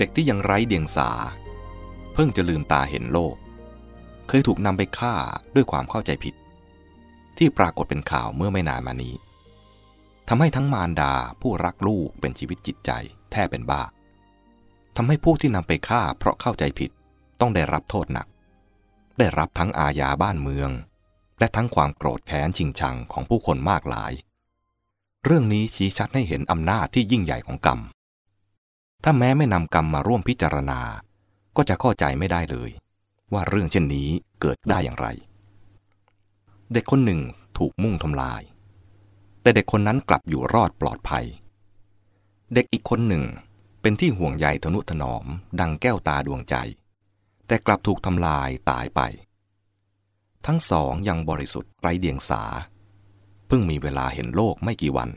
เด็กที่ยังไร้เดียงสา เพิ่งจะลืมตาเห็นโลก เคยถูกนำไปฆ่าด้วยความเข้าใจผิด ที่ปรากฏเป็นข่าวเมื่อไม่นานมานี้ทำให้ทั้งมารดาผู้รักลูกเป็นชีวิตจิตใจแทบเป็นบ้าทำให้ผู้ที่นำไปฆ่าเพราะเข้าใจผิดต้องได้รับโทษหนัก ได้รับทั้งอาญาบ้านเมือง และทั้งความโกรธแค้นชิงชังของผู้คนมากหลาย เรื่องนี้ชี้ชัดให้เห็นอำนาจที่ยิ่งใหญ่ของกรรม ถ้าแม้ไม่นำกรรมมาร่วมพิจารณา ก็จะเข้าใจไม่ได้เลย ว่าเรื่องเช่นนี้เกิดได้อย่างไร เด็กคนหนึ่งถูกมุ่งทำลาย แต่เด็กคนนั้นกลับอยู่รอดปลอดภัย เด็กอีกคนหนึ่งเป็นที่ห่วงใยทนุถนอม ดังแก้วตาดวงใจ แต่กลับถูกทำลายตายไป ทั้งสองยังบริสุทธิ์ไร้เดียงสา เพิ่งมีเวลาเห็นโลกไม่กี่วัน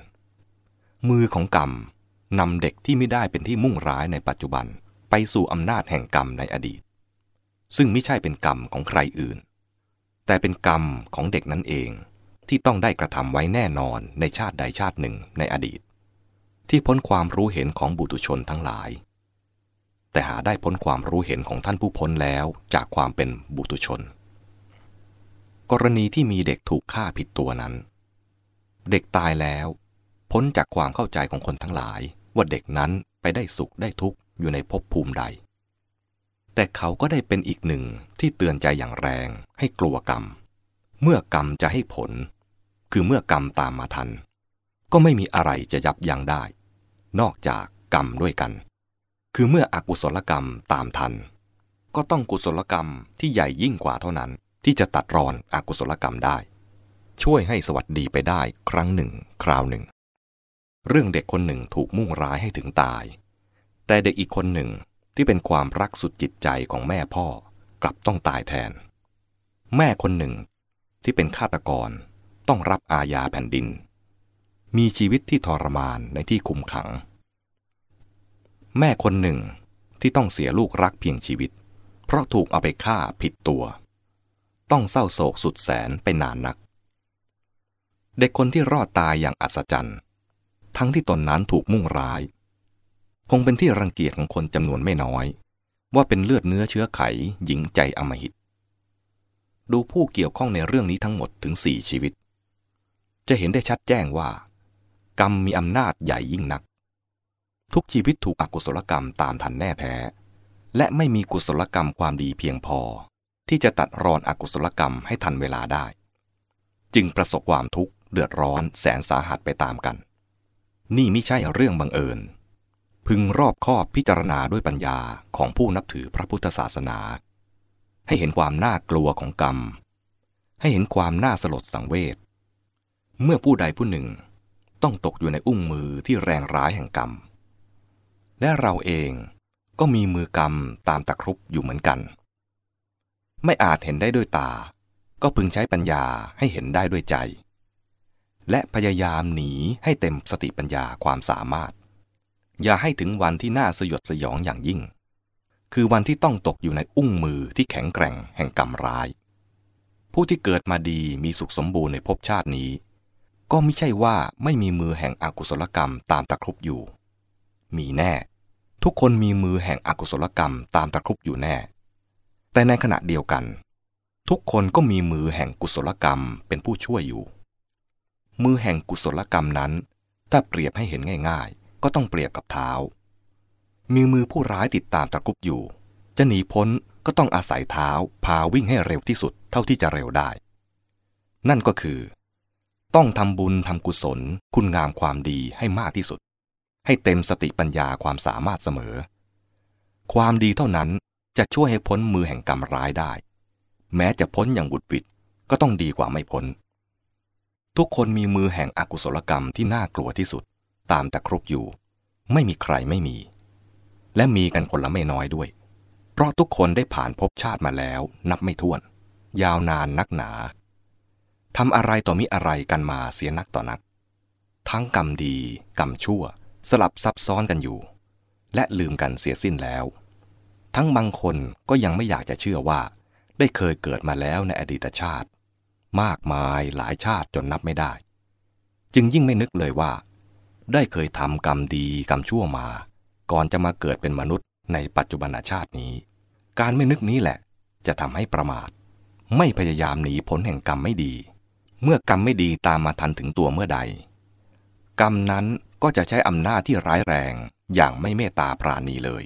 มือของกรรม นำเด็กที่ไม่ได้เป็นที่มุ่งร้ายในปัจจุบัน ไปสู่อำนาจแห่งกรรมในอดีต ซึ่งไม่ใช่เป็นกรรมของใครอื่น แต่เป็นกรรมของเด็กนั้นเองที่ต้องได้กระทำไว้แน่นอนในชาติใดชาติหนึ่งในอดีต ที่พ้นความรู้เห็นของบุตุชนทั้งหลาย แต่หาได้พ้นความรู้เห็นของท่านผู้พ้นแล้วจากความเป็นบุตุชน กรณีที่มีเด็กถูกฆ่าผิดตัวนั้น เด็กตายแล้ว พ้นจากความเข้าใจของคนทั้งหลาย ว่าเด็กนั้นไปได้สุขได้ทุกข์อยู่ในภพภูมิใด แต่เขาก็ได้เป็นอีกหนึ่งที่เตือนใจอย่างแรงให้กลัวกรรม เมื่อกรรมจะให้ผล คือเมื่อกรรมตามมาทัน ก็ไม่มีอะไรจะยับยั้งได้ นอกจากกรรมด้วยกัน คือเมื่ออกุศลกรรมตามทัน ก็ต้องกุศลกรรมที่ใหญ่ยิ่งกว่าเท่านั้น ที่จะตัดรอนอกุศลกรรมได้ ช่วยให้สวัสดีไปได้ครั้งหนึ่ง คราวหนึ่ง เรื่องเด็กคนหนึ่งถูกมุ่งร้ายให้ถึงตาย แต่เด็กอีกคนหนึ่งที่เป็นความรักสุดจิตใจของแม่พ่อกลับต้องตายแทน แม่คนหนึ่งที่เป็นฆาตกรต้องรับอาญาแผ่นดิน มีชีวิตที่ทรมานในที่คุมขัง แม่คนหนึ่งที่ต้องเสียลูกรักเพียงชีวิต เพราะถูกเอาไปฆ่าผิดตัว ต้องเศร้าโศกสุดแสนไปนานนัก เด็กคนที่รอดตายอย่างอัศจรรย์ ทั้งที่ตนนั้นถูกมุ่งร้าย คงเป็นที่รังเกียจของคนจำนวนไม่น้อย ว่าเป็นเลือดเนื้อเชื้อไขหญิงใจอมหิต ดูผู้เกี่ยวข้องในเรื่องนี้ทั้งหมดถึงสี่ชีวิต จะเห็นได้ชัดแจ้งว่า กรรมมีอำนาจใหญ่ยิ่งนัก ทุกชีวิตถูกอกุศลกรรมตามทันแน่แท้ และไม่มีกุศลกรรมความดีเพียงพอ ที่จะตัดรอนอกุศลกรรมให้ทันเวลาได้ จึงประสบความทุกข์เดือดร้อนแสนสาหัสไปตามกัน นี่ไม่ใช่เรื่องบังเอิญ พึงรอบคอบพิจารณาด้วยปัญญาของผู้นับถือพระพุทธศาสนา ให้เห็นความน่ากลัวของกรรม ให้เห็นความน่าสลดสังเวช เมื่อผู้ใดผู้หนึ่งต้องตกอยู่ในอุ้งมือที่แรงร้ายแห่งกรรม และเราเองก็มีมือกรรมตามตะครุบอยู่เหมือนกัน ไม่อาจเห็นได้ด้วยตา ก็พึงใช้ปัญญาให้เห็นได้ด้วยใจ และพยายามหนีให้เต็มสติปัญญาความสามารถ อย่าให้ถึงวันที่น่าสยดสยองอย่างยิ่ง คือวันที่ต้องตกอยู่ในอุ้งมือที่แข็งแกร่งแห่งกรรมร้าย ผู้ที่เกิดมาดีมีสุขสมบูรณ์ในภพชาตินี้ ก็ไม่ใช่ว่าไม่มีมือแห่งอกุศลกรรมตามตะครุบอยู่ มีแน่ ทุกคนมีมือแห่งอกุศลกรรมตามตะครุบอยู่แน่ แต่ในขณะเดียวกัน ทุกคนก็มีมือแห่งกุศลกรรมเป็นผู้ช่วยอยู่ มือแห่งกุศลกรรมนั้น ถ้าเปรียบให้เห็นง่ายๆ ก็ต้องเปรียบกับเท้า มีมือผู้ร้ายติดตามตะครุบอยู่ จะหนีพ้นก็ต้องอาศัยเท้าพาวิ่งให้เร็วที่สุดเท่าที่จะเร็วได้ นั่นก็คือ ต้องทำบุญทำกุศล คุณงามความดีให้มากที่สุด ให้เต็มสติปัญญาความสามารถเสมอ ความดีเท่านั้นจะช่วยให้พ้นมือแห่งกรรมร้ายได้ แม้จะพ้นอย่างบุดวิดก็ต้องดีกว่าไม่พ้น ทุกคนมีมือแห่งอกุศลกรรมที่น่ากลัวที่สุด ตามแต่ครุบอยู่ ไม่มีใครไม่มี และมีกันคนละไม่น้อยด้วย เพราะทุกคนได้ผ่านภพชาติมาแล้ว นับไม่ถ้วน ยาวนานนักหนาทำอะไรต่อมิอะไรกันมาเสียนักต่อนัก ทั้งกรรมดี กรรมชั่ว สลับซับซ้อนกันอยู่ และลืมกันเสียสิ้นแล้ว ทั้งบางคนก็ยังไม่อยากจะเชื่อว่า ได้เคยเกิดมาแล้วในอดีตชาติ มากมายหลายชาติจนนับไม่ได้ จึงยิ่งไม่นึกเลยว่า ได้เคยทำกรรมดีกรรมชั่วมา ก่อนจะมาเกิดเป็นมนุษย์ในปัจจุบันชาตินี้ การไม่นึกนี้แหละ จะทำให้ประมาท ไม่พยายามหนีผลแห่งกรรมไม่ดี เมื่อกรรมไม่ดีตามมาทันถึงตัวเมื่อใด กรรมนั้นก็จะใช้อำนาจที่ร้ายแรงอย่างไม่เมตตาปราณีเลย